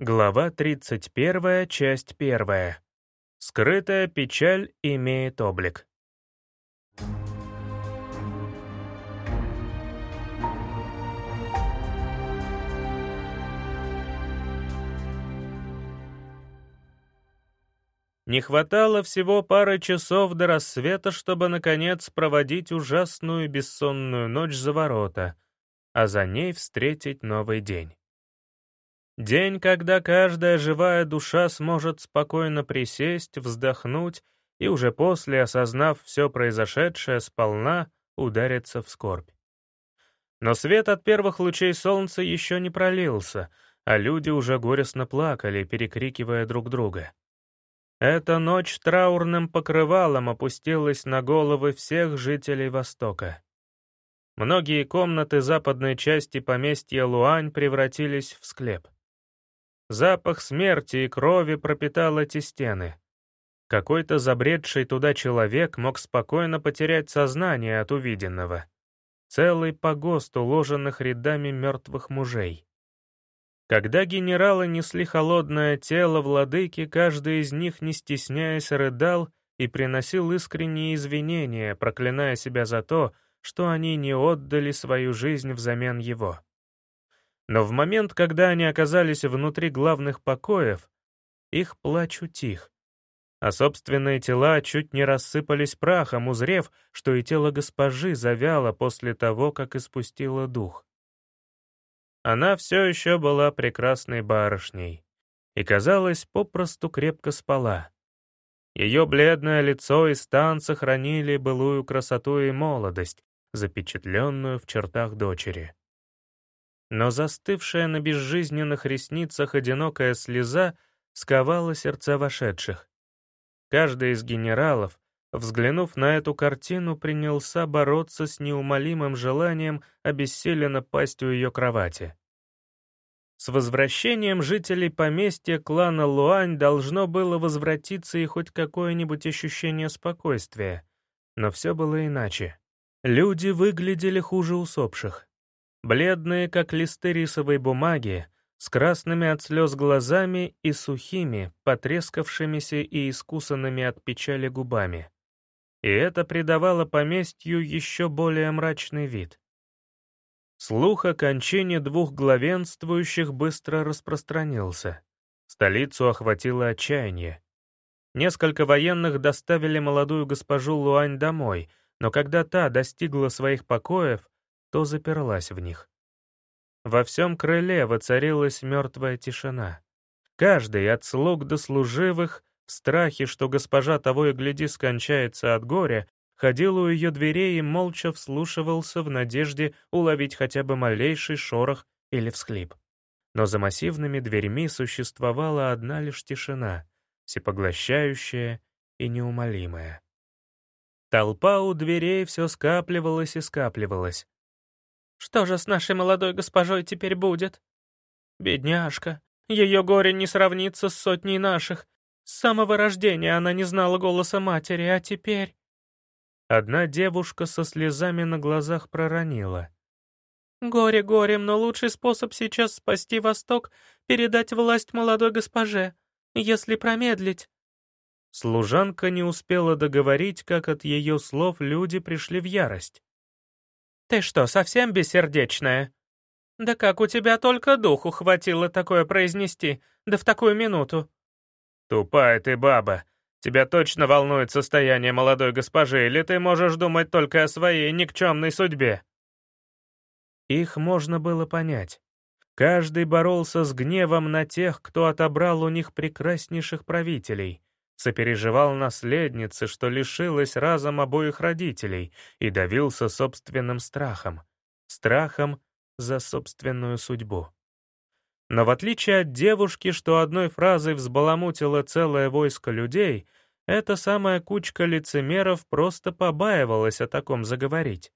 Глава 31, часть 1. Скрытая печаль имеет облик. Не хватало всего пары часов до рассвета, чтобы, наконец, проводить ужасную бессонную ночь за ворота, а за ней встретить новый день. День, когда каждая живая душа сможет спокойно присесть, вздохнуть и уже после, осознав все произошедшее сполна, удариться в скорбь. Но свет от первых лучей солнца еще не пролился, а люди уже горестно плакали, перекрикивая друг друга. Эта ночь траурным покрывалом опустилась на головы всех жителей Востока. Многие комнаты западной части поместья Луань превратились в склеп. Запах смерти и крови пропитал эти стены. Какой-то забредший туда человек мог спокойно потерять сознание от увиденного. Целый погост уложенных рядами мертвых мужей. Когда генералы несли холодное тело владыки, каждый из них, не стесняясь, рыдал и приносил искренние извинения, проклиная себя за то, что они не отдали свою жизнь взамен его. Но в момент, когда они оказались внутри главных покоев, их плач утих, а собственные тела чуть не рассыпались прахом, узрев, что и тело госпожи завяло после того, как испустило дух. Она все еще была прекрасной барышней и, казалось, попросту крепко спала. Ее бледное лицо и стан сохранили былую красоту и молодость, запечатленную в чертах дочери. Но застывшая на безжизненных ресницах одинокая слеза сковала сердца вошедших. Каждый из генералов, взглянув на эту картину, принялся бороться с неумолимым желанием обессиленно пасть у ее кровати. С возвращением жителей поместья клана Луань должно было возвратиться и хоть какое-нибудь ощущение спокойствия, но все было иначе. Люди выглядели хуже усопших. Бледные, как листы рисовой бумаги, с красными от слез глазами и сухими, потрескавшимися и искусанными от печали губами. И это придавало поместью еще более мрачный вид. Слух о кончине двух главенствующих быстро распространился. Столицу охватило отчаяние. Несколько военных доставили молодую госпожу Луань домой, но когда та достигла своих покоев, то заперлась в них. Во всем крыле воцарилась мертвая тишина. Каждый, от слуг до служивых, в страхе, что госпожа того и гляди скончается от горя, ходил у ее дверей и молча вслушивался в надежде уловить хотя бы малейший шорох или всхлип. Но за массивными дверьми существовала одна лишь тишина, всепоглощающая и неумолимая. Толпа у дверей все скапливалась и скапливалась, что же с нашей молодой госпожой теперь будет? Бедняжка, ее горе не сравнится с сотней наших. С самого рождения она не знала голоса матери, а теперь... Одна девушка со слезами на глазах проронила. «Горе горем, но лучший способ сейчас спасти Восток — передать власть молодой госпоже, если промедлить». Служанка не успела договорить, как от ее слов люди пришли в ярость. «Ты что, совсем бессердечная?» «Да как у тебя только духу хватило такое произнести, да в такую минуту?» «Тупая ты баба. Тебя точно волнует состояние молодой госпожи, или ты можешь думать только о своей никчемной судьбе?» Их можно было понять. Каждый боролся с гневом на тех, кто отобрал у них прекраснейших правителей, сопереживал наследнице, что лишилась разом обоих родителей, и давился собственным страхом. Страхом за собственную судьбу. Но в отличие от девушки, что одной фразой взбаламутила целое войско людей, эта самая кучка лицемеров просто побаивалась о таком заговорить.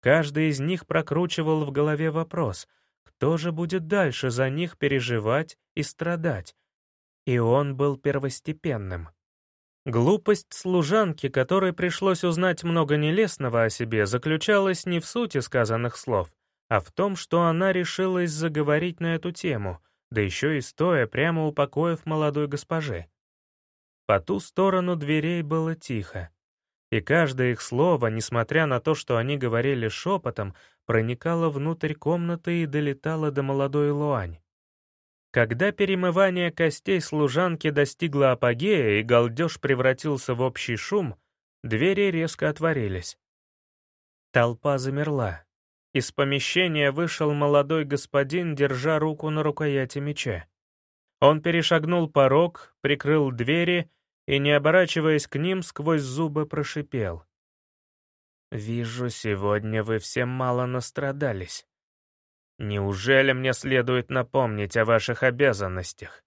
Каждый из них прокручивал в голове вопрос, кто же будет дальше за них переживать и страдать, и он был первостепенным. Глупость служанки, которой пришлось узнать много нелестного о себе, заключалась не в сути сказанных слов, а в том, что она решилась заговорить на эту тему, да еще и стоя прямо у покоев молодой госпожи. По ту сторону дверей было тихо, и каждое их слово, несмотря на то, что они говорили шепотом, проникало внутрь комнаты и долетало до молодой Луань. Когда перемывание костей служанки достигло апогея и галдеж превратился в общий шум, двери резко отворились. Толпа замерла. Из помещения вышел молодой господин, держа руку на рукояти меча. Он перешагнул порог, прикрыл двери и, не оборачиваясь к ним, сквозь зубы прошипел. «Вижу, сегодня вы все мало настрадались. Неужели мне следует напомнить о ваших обязанностях?»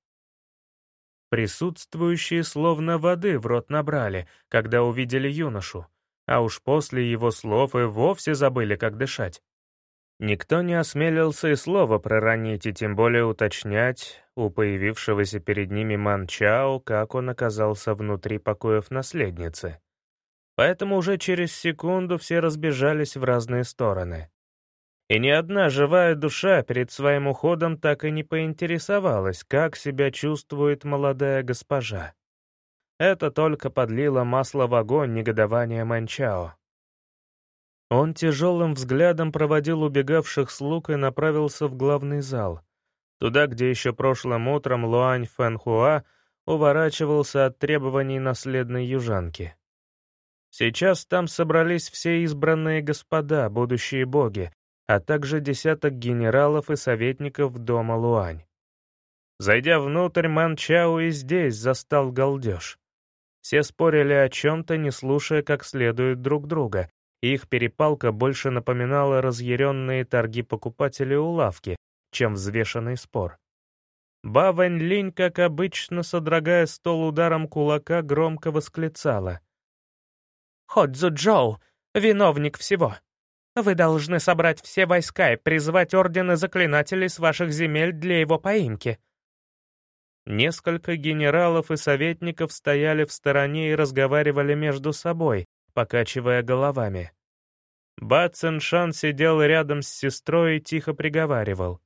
Присутствующие словно воды в рот набрали, когда увидели юношу, а уж после его слов и вовсе забыли, как дышать. Никто не осмелился и слова проронить, и тем более уточнять у появившегося перед ними Манчао, как он оказался внутри покоев наследницы. Поэтому уже через секунду все разбежались в разные стороны. И ни одна живая душа перед своим уходом так и не поинтересовалась, как себя чувствует молодая госпожа. Это только подлило масло в огонь негодования Манчао. Он тяжелым взглядом проводил убегавших слуг и направился в главный зал, туда, где еще прошлым утром Луань Фэнхуа уворачивался от требований наследной южанки. Сейчас там собрались все избранные господа, будущие боги, а также десяток генералов и советников дома Луань. Зайдя внутрь, Ман Чао и здесь застал галдеж. Все спорили о чем-то, не слушая как следует друг друга, их перепалка больше напоминала разъяренные торги покупателей у лавки, чем взвешенный спор. Ба Вэнь Линь, как обычно, содрогая стол ударом кулака, громко восклицала. «Ходзу Джоу, виновник всего. Вы должны собрать все войска и призвать ордены заклинателей с ваших земель для его поимки». Несколько генералов и советников стояли в стороне и разговаривали между собой, покачивая головами. Ба Циншан сидел рядом с сестрой и тихо приговаривал.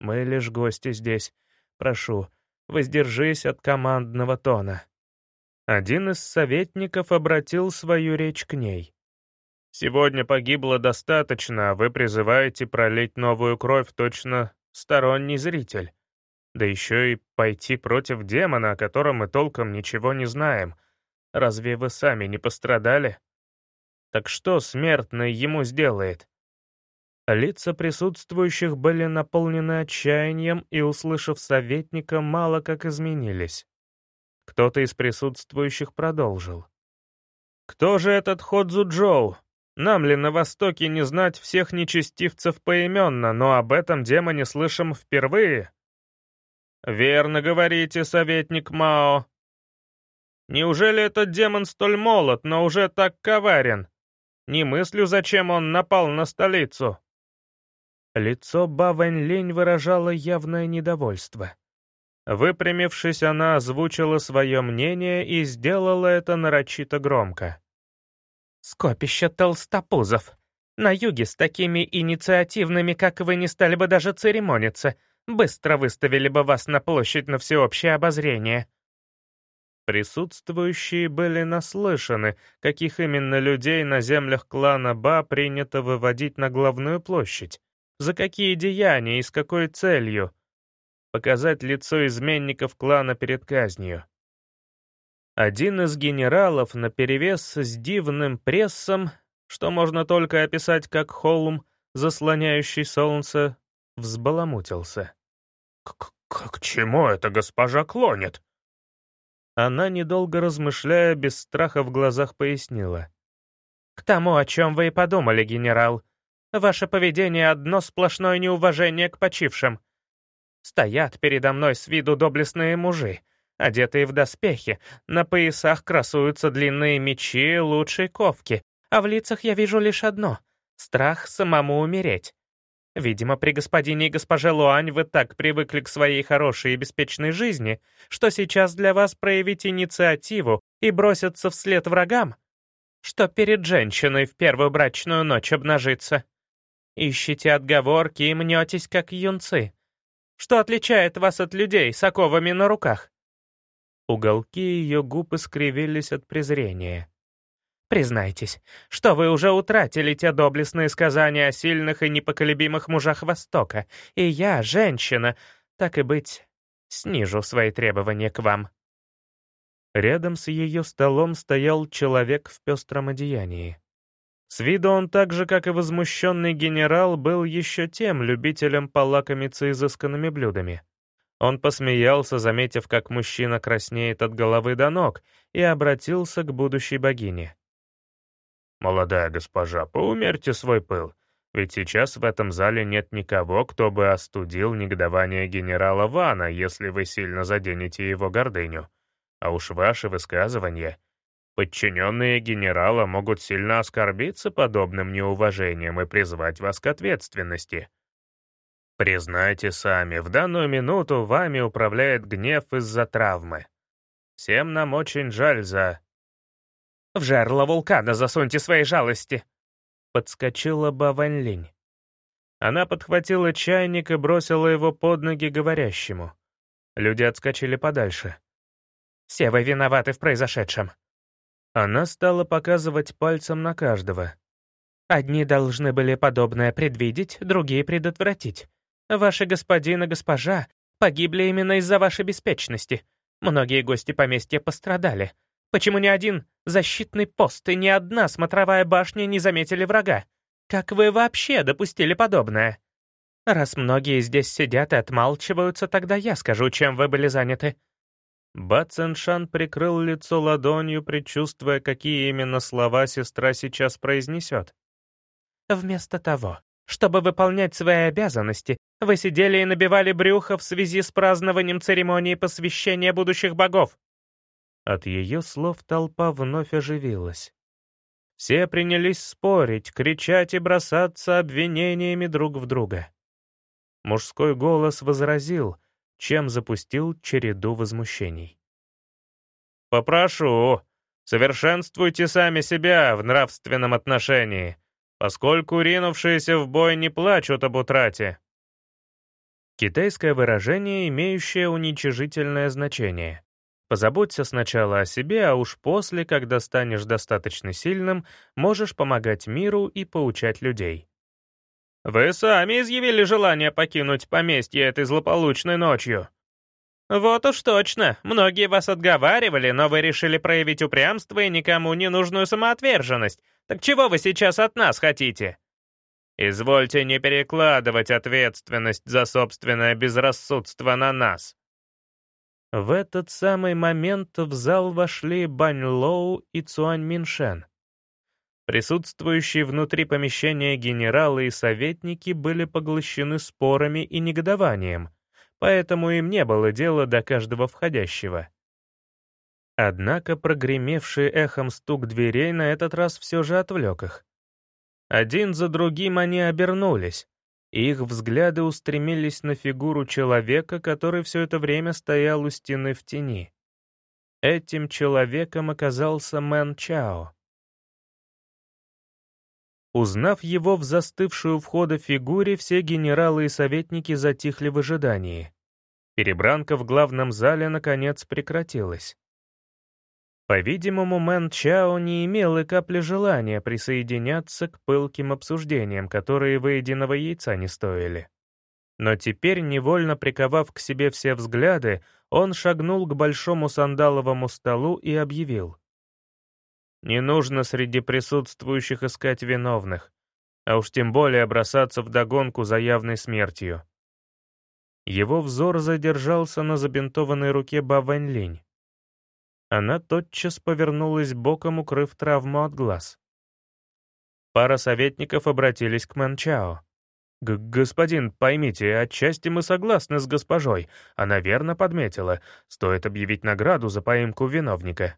«Мы лишь гости здесь. Прошу, воздержись от командного тона». Один из советников обратил свою речь к ней. «Сегодня погибло достаточно, а вы призываете пролить новую кровь точно сторонний зритель. Да еще и пойти против демона, о котором мы толком ничего не знаем. Разве вы сами не пострадали? Так что смертный ему сделает? Лица присутствующих были наполнены отчаянием и, услышав советника, мало как изменились. Кто-то из присутствующих продолжил. «Кто же этот Ходзу Джоу? Нам ли на Востоке не знать всех нечестивцев поименно, но об этом демоне слышим впервые?» «Верно говорите, советник Мао», Неужели этот демон столь молод, но уже так коварен? Не мыслю, зачем он напал на столицу». Лицо Ба Вэнь выражало явное недовольство. Выпрямившись, она озвучила свое мнение и сделала это нарочито громко. «Скопище толстопузов. На юге с такими инициативными, как вы, не стали бы даже церемониться. Быстро выставили бы вас на площадь на всеобщее обозрение. Присутствующие были наслышаны, каких именно людей на землях клана Ба принято выводить на главную площадь, за какие деяния и с какой целью. Показать лицо изменников клана перед казнью. Один из генералов наперевес с дивным прессом, что можно только описать как холм, заслоняющий солнце, взбаламутился. «К, -к, -к чему это госпожа клонит?» Она, недолго размышляя, без страха в глазах пояснила. «К тому, о чем вы и подумали, генерал. Ваше поведение — одно сплошное неуважение к почившим. Стоят передо мной с виду доблестные мужи, одетые в доспехи, на поясах красуются длинные мечи лучшей ковки, а в лицах я вижу лишь одно — страх самому умереть. Видимо, при господине и госпоже Луань вы так привыкли к своей хорошей и беспечной жизни, что сейчас для вас проявить инициативу и броситься вслед врагам, что перед женщиной в первую брачную ночь обнажиться. Ищите отговорки и мнетесь, как юнцы. Что отличает вас от людей с оковами на руках?» Уголки ее губ искривились от презрения. «Признайтесь, что вы уже утратили те доблестные сказания о сильных и непоколебимых мужах Востока, и я, женщина, так и быть, снижу свои требования к вам». Рядом с ее столом стоял человек в пестром одеянии. С виду он так же, как и возмущенный генерал, был еще тем любителем полакомиться изысканными блюдами. Он посмеялся, заметив, как мужчина краснеет от головы до ног, и обратился к будущей богине. «Молодая госпожа, поумерьте свой пыл, ведь сейчас в этом зале нет никого, кто бы остудил негодование генерала Вана, если вы сильно заденете его гордыню. А уж ваши высказывания — Подчиненные генерала могут сильно оскорбиться подобным неуважением и призвать вас к ответственности. Признайте сами, в данную минуту вами управляет гнев из-за травмы. Всем нам очень жаль за... «В жерло вулкана засуньте свои жалости!» Подскочила Баванлинь. Она подхватила чайник и бросила его под ноги говорящему. Люди отскочили подальше. «Все вы виноваты в произошедшем. Она стала показывать пальцем на каждого. Одни должны были подобное предвидеть, другие предотвратить. Ваши господин и госпожа погибли именно из-за вашей беспечности. Многие гости поместья пострадали. Почему ни один защитный пост и ни одна смотровая башня не заметили врага? Как вы вообще допустили подобное? Раз многие здесь сидят и отмалчиваются, тогда я скажу, чем вы были заняты. Баценшан прикрыл лицо ладонью, предчувствуя, какие именно слова сестра сейчас произнесет. «Вместо того, чтобы выполнять свои обязанности, вы сидели и набивали брюхо в связи с празднованием церемонии посвящения будущих богов». От ее слов толпа вновь оживилась. Все принялись спорить, кричать и бросаться обвинениями друг в друга. Мужской голос возразил, чем запустил череду возмущений. «Попрошу, совершенствуйте сами себя в нравственном отношении, поскольку ринувшиеся в бой не плачут об утрате». Китайское выражение, имеющее уничижительное значение. Позаботься сначала о себе, а уж после, когда станешь достаточно сильным, можешь помогать миру и поучать людей. Вы сами изъявили желание покинуть поместье этой злополучной ночью. Вот уж точно, многие вас отговаривали, но вы решили проявить упрямство и никому не нужную самоотверженность. Так чего вы сейчас от нас хотите? Извольте не перекладывать ответственность за собственное безрассудство на нас. В этот самый момент в зал вошли Бань Лоу и Цуань Миншен. Присутствующие внутри помещения генералы и советники были поглощены спорами и негодованием, поэтому им не было дела до каждого входящего. Однако прогремевший эхом стук дверей на этот раз все же отвлек их. Один за другим они обернулись, и их взгляды устремились на фигуру человека, который все это время стоял у стены в тени. Этим человеком оказался Мэн Чао. Узнав его в застывшую входа фигуре, все генералы и советники затихли в ожидании. Перебранка в главном зале, наконец, прекратилась. По-видимому, Мэн Чао не имел и капли желания присоединяться к пылким обсуждениям, которые выеденного яйца не стоили. Но теперь, невольно приковав к себе все взгляды, он шагнул к большому сандаловому столу и объявил — не нужно среди присутствующих искать виновных, а уж тем более бросаться в догонку за явной смертью. Его взор задержался на забинтованной руке Ба Вэньлинь. Она тотчас повернулась боком, укрыв травму от глаз. Пара советников обратились к Мэнчао. «Господин, поймите, отчасти мы согласны с госпожой. Она верно подметила. Стоит объявить награду за поимку виновника».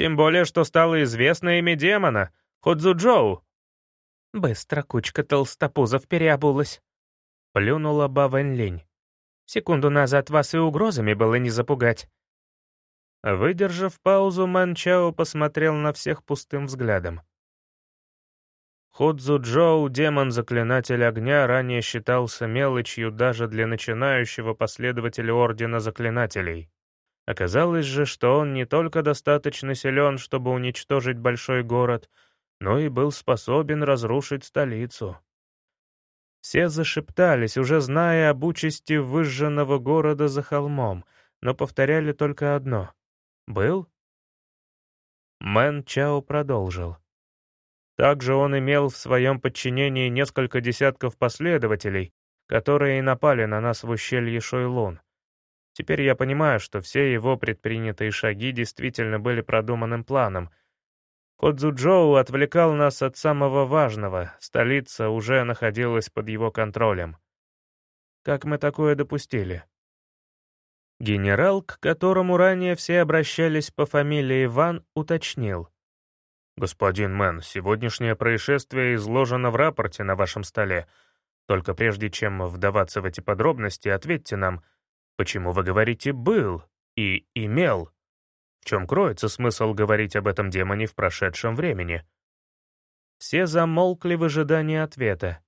Тем более, что стало известно имя демона — Ходзуджоу. Быстро кучка толстопузов переобулась. Плюнула Ба Вэнь Секунду назад вас и угрозами было не запугать. Выдержав паузу, Манчао посмотрел на всех пустым взглядом. Ходзу Джоу, демон-заклинатель огня, ранее считался мелочью даже для начинающего последователя Ордена Заклинателей. Оказалось же, что он не только достаточно силен, чтобы уничтожить большой город, но и был способен разрушить столицу. Все зашептались, уже зная об участи выжженного города за холмом, но повторяли только одно. «Был?» Мэн Чао продолжил. Также он имел в своем подчинении несколько десятков последователей, которые напали на нас в ущелье Шойлун. Теперь я понимаю, что все его предпринятые шаги действительно были продуманным планом. Кодзуджоу отвлекал нас от самого важного, столица уже находилась под его контролем. Как мы такое допустили? Генерал, к которому ранее все обращались по фамилии Ван, уточнил — «Господин Мэн, сегодняшнее происшествие изложено в рапорте на вашем столе. Только прежде чем вдаваться в эти подробности, ответьте нам, почему вы говорите «был» и «имел»? В чем кроется смысл говорить об этом демоне в прошедшем времени?» Все замолкли в ожидании ответа.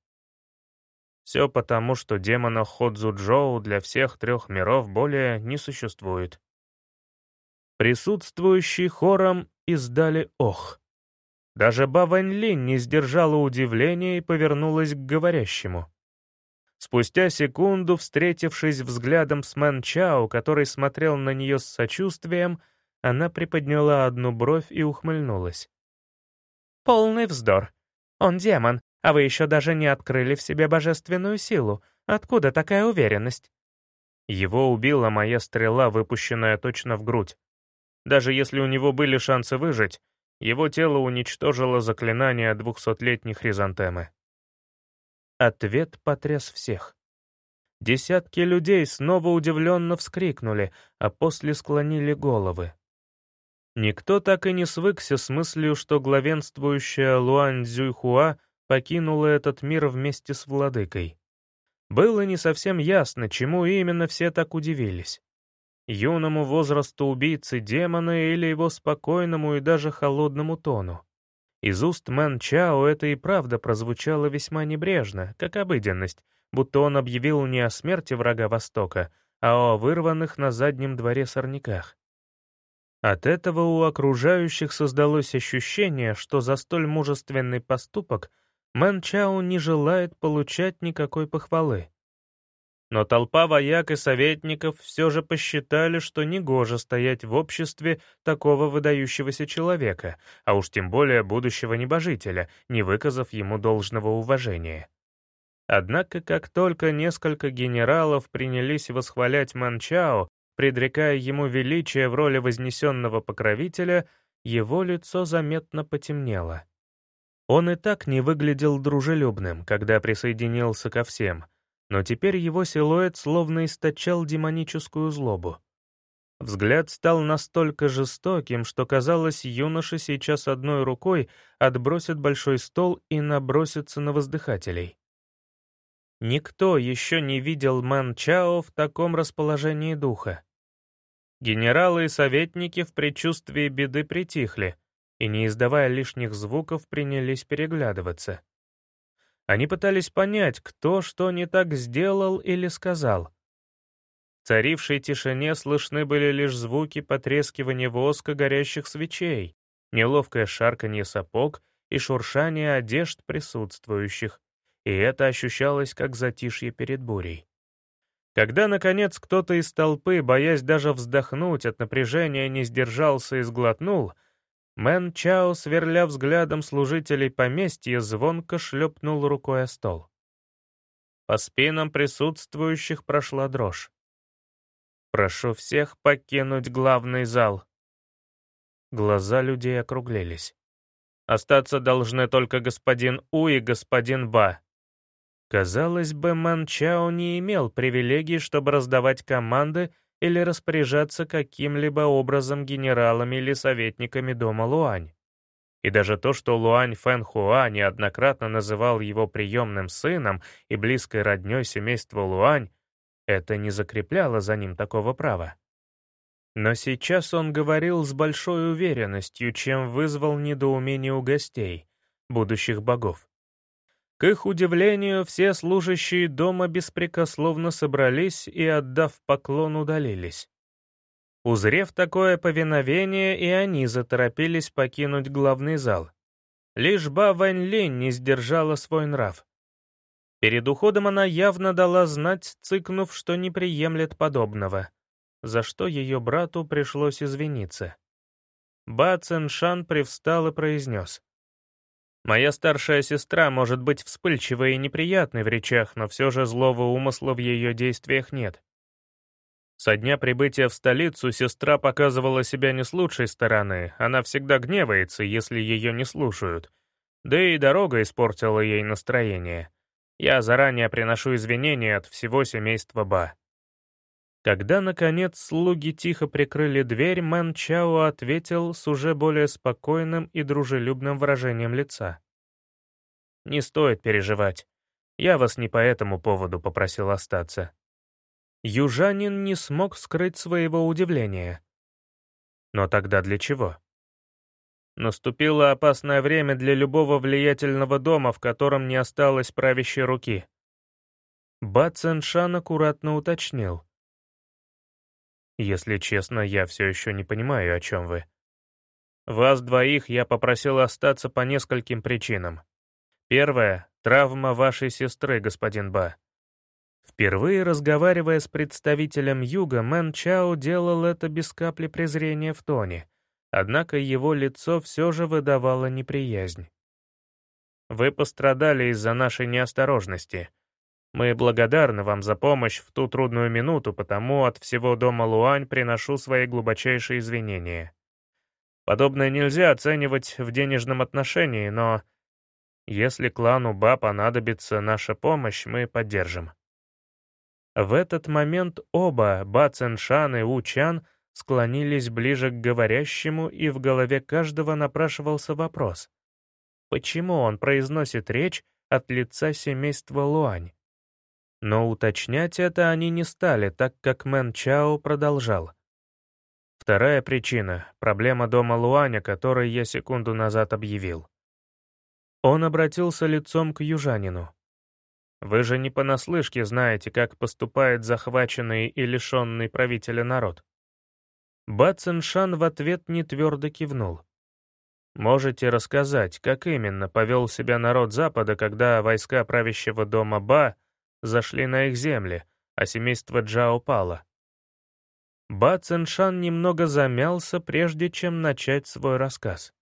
Все потому, что демона Ходзу Джоу для всех трех миров более не существует. Присутствующие хором издали «ох». Даже Ба Вэнь не сдержала удивления и повернулась к говорящему. Спустя секунду, встретившись взглядом с Мэн Чао, который смотрел на нее с сочувствием, она приподняла одну бровь и ухмыльнулась. «Полный вздор. Он демон, а вы еще даже не открыли в себе божественную силу. Откуда такая уверенность?» Его убила моя стрела, выпущенная точно в грудь. Даже если у него были шансы выжить, его тело уничтожило заклинание двухсотлетней хризантемы. Ответ потряс всех. Десятки людей снова удивленно вскрикнули, а после склонили головы. Никто так и не свыкся с мыслью, что главенствующая Луань Цзюйхуа покинула этот мир вместе с владыкой. Было не совсем ясно, чему именно все так удивились юному возрасту убийцы демона или его спокойному и даже холодному тону. Из уст Мэн Чао это и правда прозвучало весьма небрежно, как обыденность, будто он объявил не о смерти врага Востока, а о вырванных на заднем дворе сорняках. От этого у окружающих создалось ощущение, что за столь мужественный поступок Мэн Чао не желает получать никакой похвалы. Но толпа вояк и советников все же посчитали, что негоже стоять в обществе такого выдающегося человека, а уж тем более будущего небожителя, не выказав ему должного уважения. Однако, как только несколько генералов принялись восхвалять Манчао, предрекая ему величие в роли вознесенного покровителя, его лицо заметно потемнело. Он и так не выглядел дружелюбным, когда присоединился ко всем, но теперь его силуэт словно источал демоническую злобу. Взгляд стал настолько жестоким, что казалось, юноша сейчас одной рукой отбросит большой стол и набросится на воздыхателей. Никто еще не видел Мэн Чао в таком расположении духа. Генералы и советники в предчувствии беды притихли и, не издавая лишних звуков, принялись переглядываться. Они пытались понять, кто что не так сделал или сказал. В царившей тишине слышны были лишь звуки потрескивания воска горящих свечей, неловкое шарканье сапог и шуршание одежд присутствующих, и это ощущалось как затишье перед бурей. Когда, наконец, кто-то из толпы, боясь даже вздохнуть от напряжения, не сдержался и сглотнул — Мэн Чао, сверля взглядом служителей поместья, звонко шлепнул рукой о стол. По спинам присутствующих прошла дрожь. «Прошу всех покинуть главный зал». Глаза людей округлились. «Остаться должны только господин У и господин Ба». Казалось бы, Мэн Чао не имел привилегий, чтобы раздавать команды или распоряжаться каким-либо образом генералами или советниками дома Луань. И даже то, что Луань Фэн Хуа неоднократно называл его приемным сыном и близкой роднёй семейства Луань, это не закрепляло за ним такого права. Но сейчас он говорил с большой уверенностью, чем вызвал недоумение у гостей, будущих богов. К их удивлению, все служащие дома беспрекословно собрались и, отдав поклон, удалились. Узрев такое повиновение, и они заторопились покинуть главный зал. Лишь Ба Вань Линь не сдержала свой нрав. Перед уходом она явно дала знать, цыкнув, что не приемлет подобного, за что ее брату пришлось извиниться. Ба Циншан привстал и произнес. «Моя старшая сестра может быть вспыльчивой и неприятной в речах, но все же злого умысла в ее действиях нет. Со дня прибытия в столицу сестра показывала себя не с лучшей стороны, она всегда гневается, если ее не слушают. Да и дорога испортила ей настроение. Я заранее приношу извинения от всего семейства Ба. Когда, наконец, слуги тихо прикрыли дверь, Мэн Чао ответил с уже более спокойным и дружелюбным выражением лица. «Не стоит переживать. Я вас не по этому поводу попросил остаться. Южанин не смог скрыть своего удивления. Но тогда для чего? Наступило опасное время для любого влиятельного дома, в котором не осталось правящей руки. Ба Цэншан аккуратно уточнил. «Если честно, я все еще не понимаю, о чем вы. Вас двоих я попросил остаться по нескольким причинам. Первая — травма вашей сестры, господин Ба. Впервые разговаривая с представителем Юга, Мэн Чао делал это без капли презрения в тоне, однако его лицо все же выдавало неприязнь. «Вы пострадали из-за нашей неосторожности. Мы благодарны вам за помощь в ту трудную минуту, потому от всего дома Луань приношу свои глубочайшие извинения. Подобное нельзя оценивать в денежном отношении, но если клану Ба понадобится наша помощь, мы поддержим». В этот момент оба, Ба Цэншан и У Чан, склонились ближе к говорящему, и в голове каждого напрашивался вопрос. Почему он произносит речь от лица семейства Луань? Но уточнять это они не стали, так как Мэн Чао продолжал. Вторая причина — проблема дома Луаня, который я секунду назад объявил. Он обратился лицом к южанину. Вы же не понаслышке знаете, как поступает захваченный и лишенный правителя народ. Ба Циншан в ответ не твердо кивнул. Можете рассказать, как именно повел себя народ Запада, когда войска правящего дома Ба зашли на их земли, а семейство Джао пало? Ба Циншан немного замялся, прежде чем начать свой рассказ.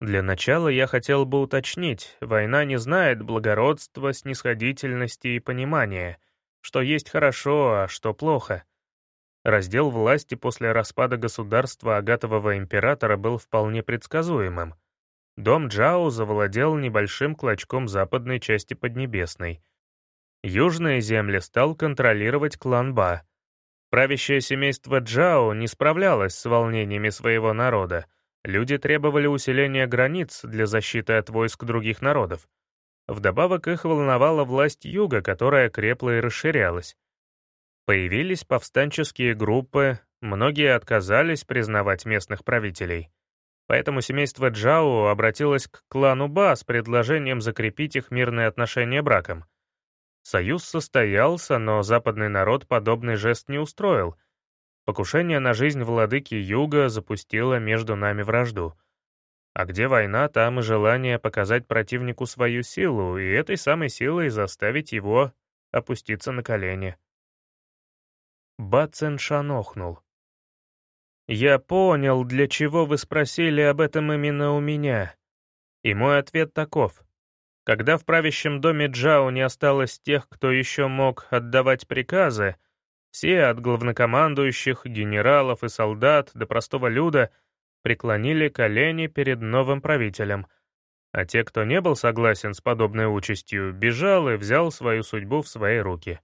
Для начала я хотел бы уточнить, война не знает благородства, снисходительности и понимания, что есть хорошо, а что плохо. Раздел власти после распада государства Агатового императора был вполне предсказуемым. Дом Джао завладел небольшим клочком западной части Поднебесной. Южные земли стал контролировать клан Ба. Правящее семейство Джао не справлялось с волнениями своего народа, Люди требовали усиления границ для защиты от войск других народов. Вдобавок их волновала власть Юга, которая крепла и расширялась. Появились повстанческие группы, многие отказались признавать местных правителей. Поэтому семейство Джао обратилось к клану Ба с предложением закрепить их мирные отношения браком. Союз состоялся, но западный народ подобный жест не устроил — Покушение на жизнь владыки Юга запустило между нами вражду. А где война, там и желание показать противнику свою силу, и этой самой силой заставить его опуститься на колени. Бацен шанохнул. «Я понял, для чего вы спросили об этом именно у меня. И мой ответ таков. Когда в правящем доме Джао не осталось тех, кто еще мог отдавать приказы, все, от главнокомандующих, генералов и солдат до простого люда, преклонили колени перед новым правителем, а те, кто не был согласен с подобной участью, бежал и взял свою судьбу в свои руки.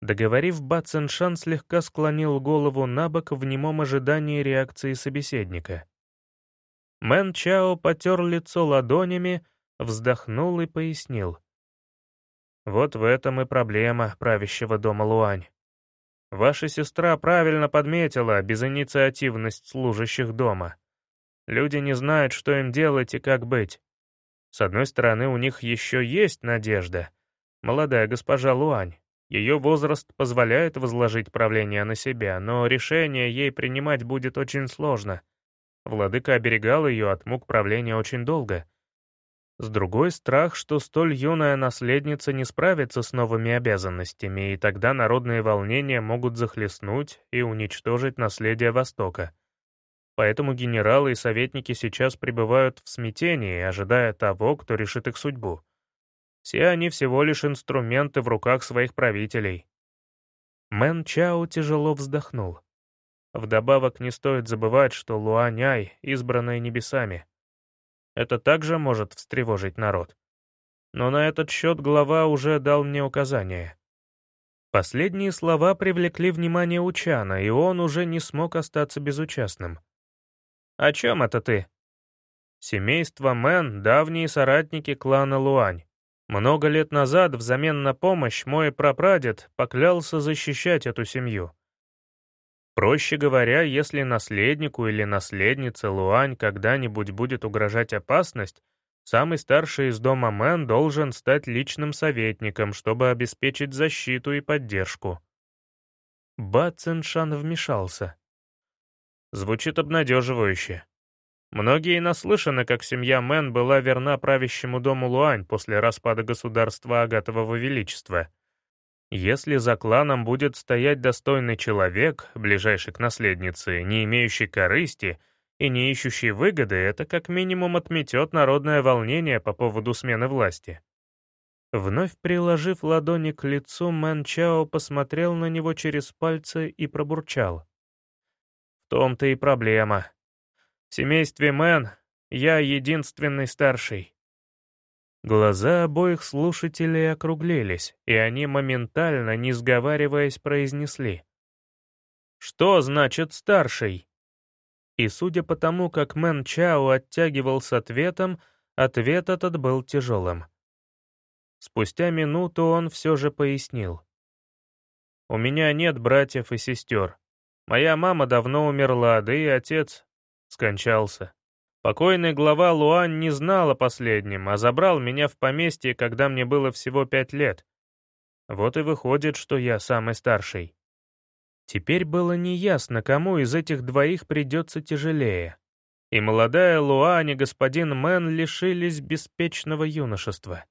Договорив, Бациншан слегка склонил голову на бок в немом ожидании реакции собеседника. Мэн Чао потер лицо ладонями, вздохнул и пояснил — вот в этом и проблема правящего дома Луань. Ваша сестра правильно подметила безинициативность служащих дома. Люди не знают, что им делать и как быть. С одной стороны, у них еще есть надежда. Молодая госпожа Луань. Ее возраст позволяет возложить правление на себя, но решение ей принимать будет очень сложно. Владыка оберегал ее от мук правления очень долго. С другой — страх, что столь юная наследница не справится с новыми обязанностями, и тогда народные волнения могут захлестнуть и уничтожить наследие Востока. Поэтому генералы и советники сейчас пребывают в смятении, ожидая того, кто решит их судьбу. Все они всего лишь инструменты в руках своих правителей. Мэн Чао тяжело вздохнул. Вдобавок не стоит забывать, что Луаняй, избранная небесами. Это также может встревожить народ. Но на этот счет глава уже дал мне указание. Последние слова привлекли внимание Учана, и он уже не смог остаться безучастным. «О чем это ты?» Семейство Мэн — давние соратники клана Луань. Много лет назад взамен на помощь мой прапрадед поклялся защищать эту семью. Проще говоря, если наследнику или наследнице Луань когда-нибудь будет угрожать опасность, самый старший из дома Мэн должен стать личным советником, чтобы обеспечить защиту и поддержку. Ба Циншан вмешался. Звучит обнадеживающе. Многие наслышаны, как семья Мэн была верна правящему дому Луань после распада государства Агатового Величества. Если за кланом будет стоять достойный человек, ближайший к наследнице, не имеющий корысти и не ищущий выгоды, это как минимум отметет народное волнение по поводу смены власти. Вновь приложив ладони к лицу, Мэн Чао посмотрел на него через пальцы и пробурчал. «В том-то и проблема. В семействе Мэн я единственный старший». Глаза обоих слушателей округлились, и они моментально, не сговариваясь, произнесли. «Что значит старший?» И судя по тому, как Мэн Чао оттягивал с ответом, ответ этот был тяжелым. Спустя минуту он все же пояснил. «У меня нет братьев и сестер. Моя мама давно умерла, да и отец скончался. Покойный глава Луань не знал о последнем, а забрал меня в поместье, когда мне было всего пять лет. Вот и выходит, что я самый старший. Теперь было неясно, кому из этих двоих придется тяжелее. И молодая Луань и господин Мэн лишились беспечного юношества.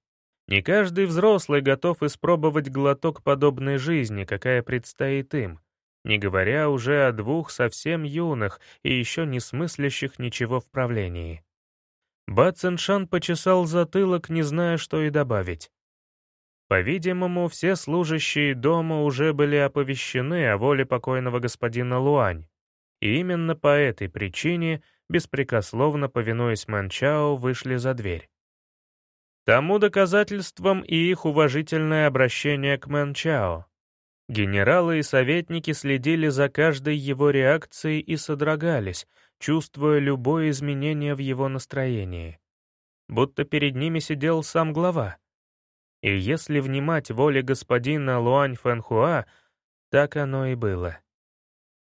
Не каждый взрослый готов испробовать глоток подобной жизни, какая предстоит им не говоря уже о двух совсем юных и еще не смыслящих ничего в правлении. Ба Циншан почесал затылок, не зная, что и добавить. По-видимому, все служащие дома уже были оповещены о воле покойного господина Луань, и именно по этой причине, беспрекословно повинуясь Манчао, вышли за дверь. Тому доказательством и их уважительное обращение к Мэнчао. Генералы и советники следили за каждой его реакцией и содрогались, чувствуя любое изменение в его настроении. Будто перед ними сидел сам глава. И если внимать воле господина Луань Фэнхуа, так оно и было.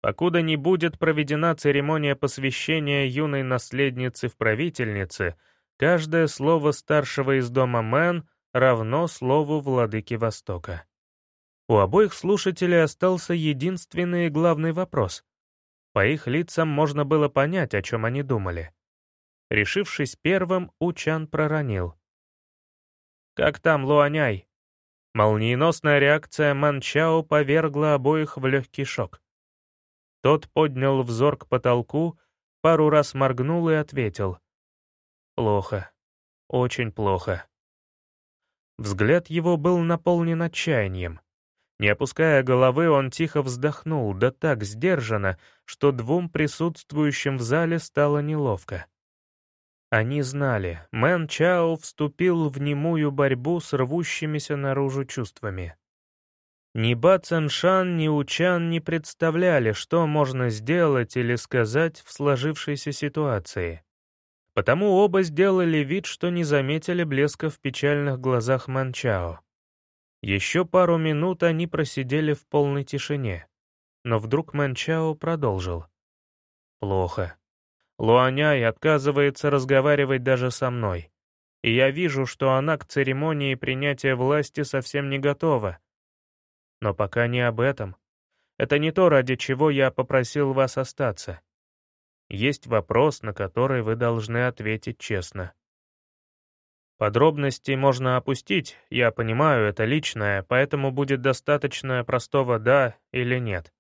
Покуда не будет проведена церемония посвящения юной наследницы в правительнице, каждое слово старшего из дома Мэн равно слову владыки Востока. У обоих слушателей остался единственный и главный вопрос. По их лицам можно было понять, о чем они думали. Решившись первым, Учан проронил. «Как там, Луаняй?» Молниеносная реакция Манчао повергла обоих в легкий шок. Тот поднял взор к потолку, пару раз моргнул и ответил. «Плохо. Очень плохо». Взгляд его был наполнен отчаянием. Не опуская головы, он тихо вздохнул, да так сдержанно, что двум присутствующим в зале стало неловко. Они знали, Мэн Чао вступил в немую борьбу с рвущимися наружу чувствами. Ни Ба Цэншан, ни Учан не представляли, что можно сделать или сказать в сложившейся ситуации. Потому оба сделали вид, что не заметили блеска в печальных глазах Мэн Чао. Еще пару минут они просидели в полной тишине. Но вдруг Мэн Чао продолжил. «Плохо. Луаняй отказывается разговаривать даже со мной. и я вижу, что она к церемонии принятия власти совсем не готова. Но пока не об этом. Это не то, ради чего я попросил вас остаться. Есть вопрос, на который вы должны ответить честно. Подробности можно опустить, я понимаю, это личное, поэтому будет достаточно простого «да» или «нет».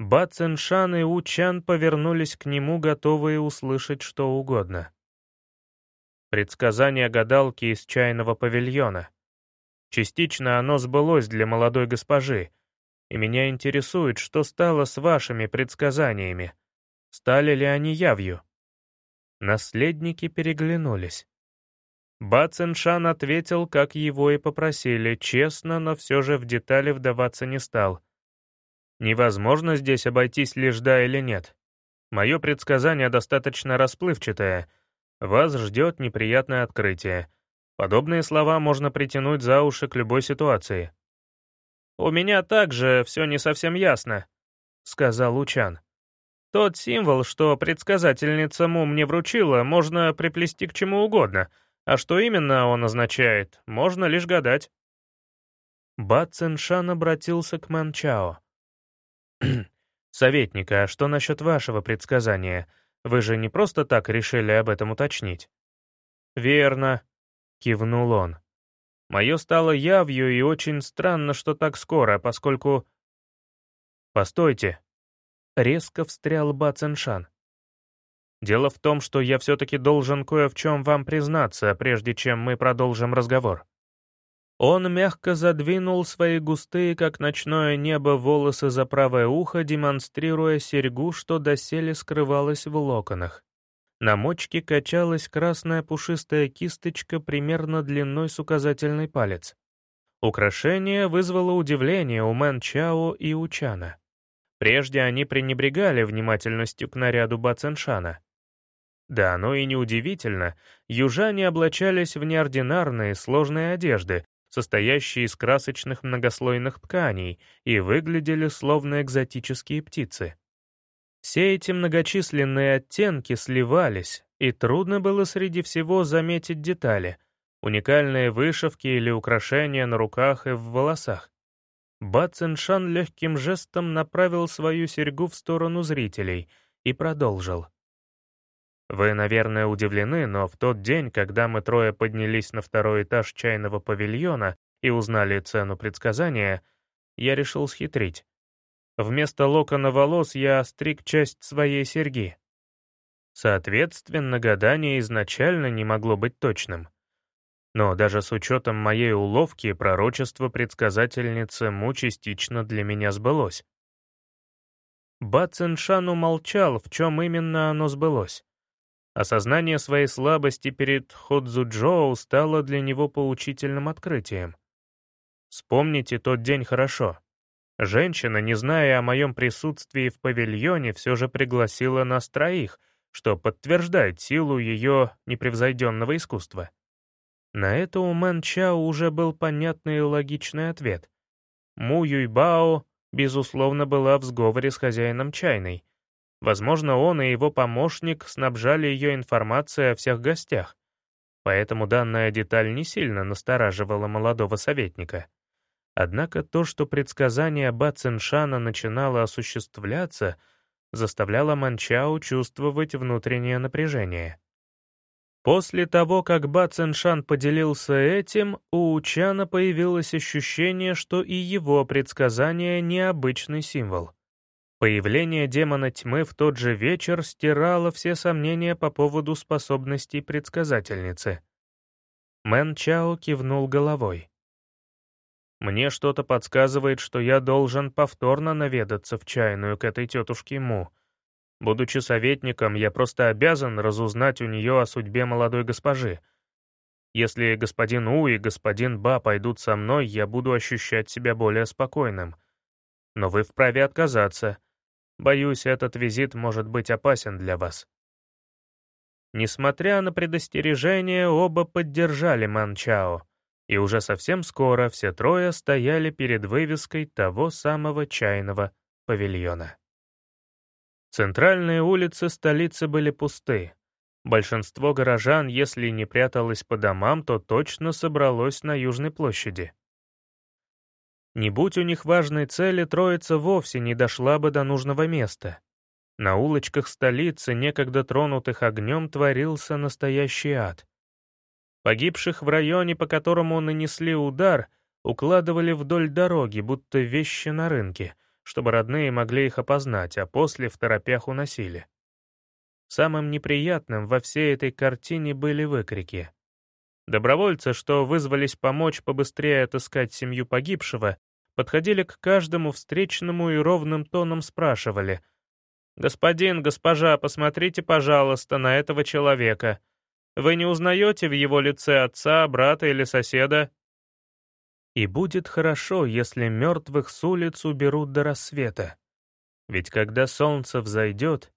Ба Циншан и У Чан повернулись к нему, готовые услышать что угодно. Предсказание гадалки из чайного павильона. Частично оно сбылось для молодой госпожи, и меня интересует, что стало с вашими предсказаниями. Стали ли они явью? Наследники переглянулись. Ба Циншан ответил, как его и попросили, честно, но все же в детали вдаваться не стал. Невозможно здесь обойтись лишь да или нет. Мое предсказание достаточно расплывчатое. Вас ждет неприятное открытие. Подобные слова можно притянуть за уши к любой ситуации. «У меня также все не совсем ясно», — сказал Лучан. «Тот символ, что предсказательница Му мне вручила, можно приплести к чему угодно, а что именно он означает, можно лишь гадать». Ба Циншан обратился к Манчао. «Советник, а что насчет вашего предсказания? Вы же не просто так решили об этом уточнить?» «Верно», — кивнул он. «Мое стало явью, и очень странно, что так скоро, поскольку...» «Постойте», — резко встрял Ба Циншан. «Дело в том, что я все-таки должен кое в чем вам признаться, прежде чем мы продолжим разговор». Он мягко задвинул свои густые, как ночное небо, волосы за правое ухо, демонстрируя серьгу, что доселе скрывалась в локонах. На мочке качалась красная пушистая кисточка примерно длиной с указательный палец. Украшение вызвало удивление у Мэн Чао и у Чана. Прежде они пренебрегали внимательностью к наряду Бацэншана. Да, но и неудивительно, южане облачались в неординарные сложные одежды, состоящие из красочных многослойных тканей, и выглядели словно экзотические птицы. Все эти многочисленные оттенки сливались, и трудно было среди всего заметить детали, уникальные вышивки или украшения на руках и в волосах. Ба Циншан легким жестом направил свою серьгу в сторону зрителей и продолжил. Вы, наверное, удивлены, но в тот день, когда мы трое поднялись на второй этаж чайного павильона и узнали цену предсказания, я решил схитрить. Вместо локона волос я стриг часть своей серьги. Соответственно, гадание изначально не могло быть точным. Но даже с учетом моей уловки, пророчество предсказательницы Му частично для меня сбылось. Ба Циншан умолчал, в чем именно оно сбылось. Осознание своей слабости перед Ходзуджоу стало для него поучительным открытием. Вспомните тот день хорошо. Женщина, не зная о моем присутствии в павильоне, все же пригласила нас троих, что подтверждает силу ее непревзойденного искусства. На это у Мэн Чао уже был понятный и логичный ответ. Му Юйбао, безусловно, была в сговоре с хозяином чайной, Возможно, он и его помощник снабжали ее информацией о всех гостях, поэтому данная деталь не сильно настораживала молодого советника. Однако то, что предсказание Ба Циншана начинало осуществляться, заставляло Манчао чувствовать внутреннее напряжение. После того, как Ба Циншан поделился этим, у Учана появилось ощущение, что и его предсказание — необычный символ — Появление демона тьмы в тот же вечер стирало все сомнения по поводу способностей предсказательницы. Мэн Чао кивнул головой. «Мне что-то подсказывает, что я должен повторно наведаться в чайную к этой тетушке Му. Будучи советником, я просто обязан разузнать у нее о судьбе молодой госпожи. Если господин У и господин Ба пойдут со мной, я буду ощущать себя более спокойным. Но вы вправе отказаться. Боюсь, этот визит может быть опасен для вас». Несмотря на предостережение, оба поддержали Манчао, и уже совсем скоро все трое стояли перед вывеской того самого чайного павильона. Центральные улицы столицы были пусты. Большинство горожан, если не пряталось по домам, то точно собралось на Южной площади. Не будь у них важной цели, троица вовсе не дошла бы до нужного места. На улочках столицы, некогда тронутых огнем, творился настоящий ад. Погибших в районе, по которому нанесли удар, укладывали вдоль дороги, будто вещи на рынке, чтобы родные могли их опознать, а после в торопях уносили. Самым неприятным во всей этой картине были выкрики. Добровольцы, что вызвались помочь побыстрее отыскать семью погибшего, подходили к каждому встречному и ровным тоном спрашивали. «Господин, госпожа, посмотрите, пожалуйста, на этого человека. Вы не узнаете в его лице отца, брата или соседа?» И будет хорошо, если мертвых с улиц уберут до рассвета. Ведь когда солнце взойдет,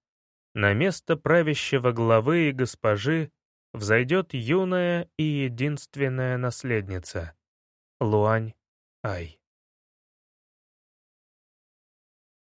на место правящего главы и госпожи взойдет юная и единственная наследница — Луань Ай.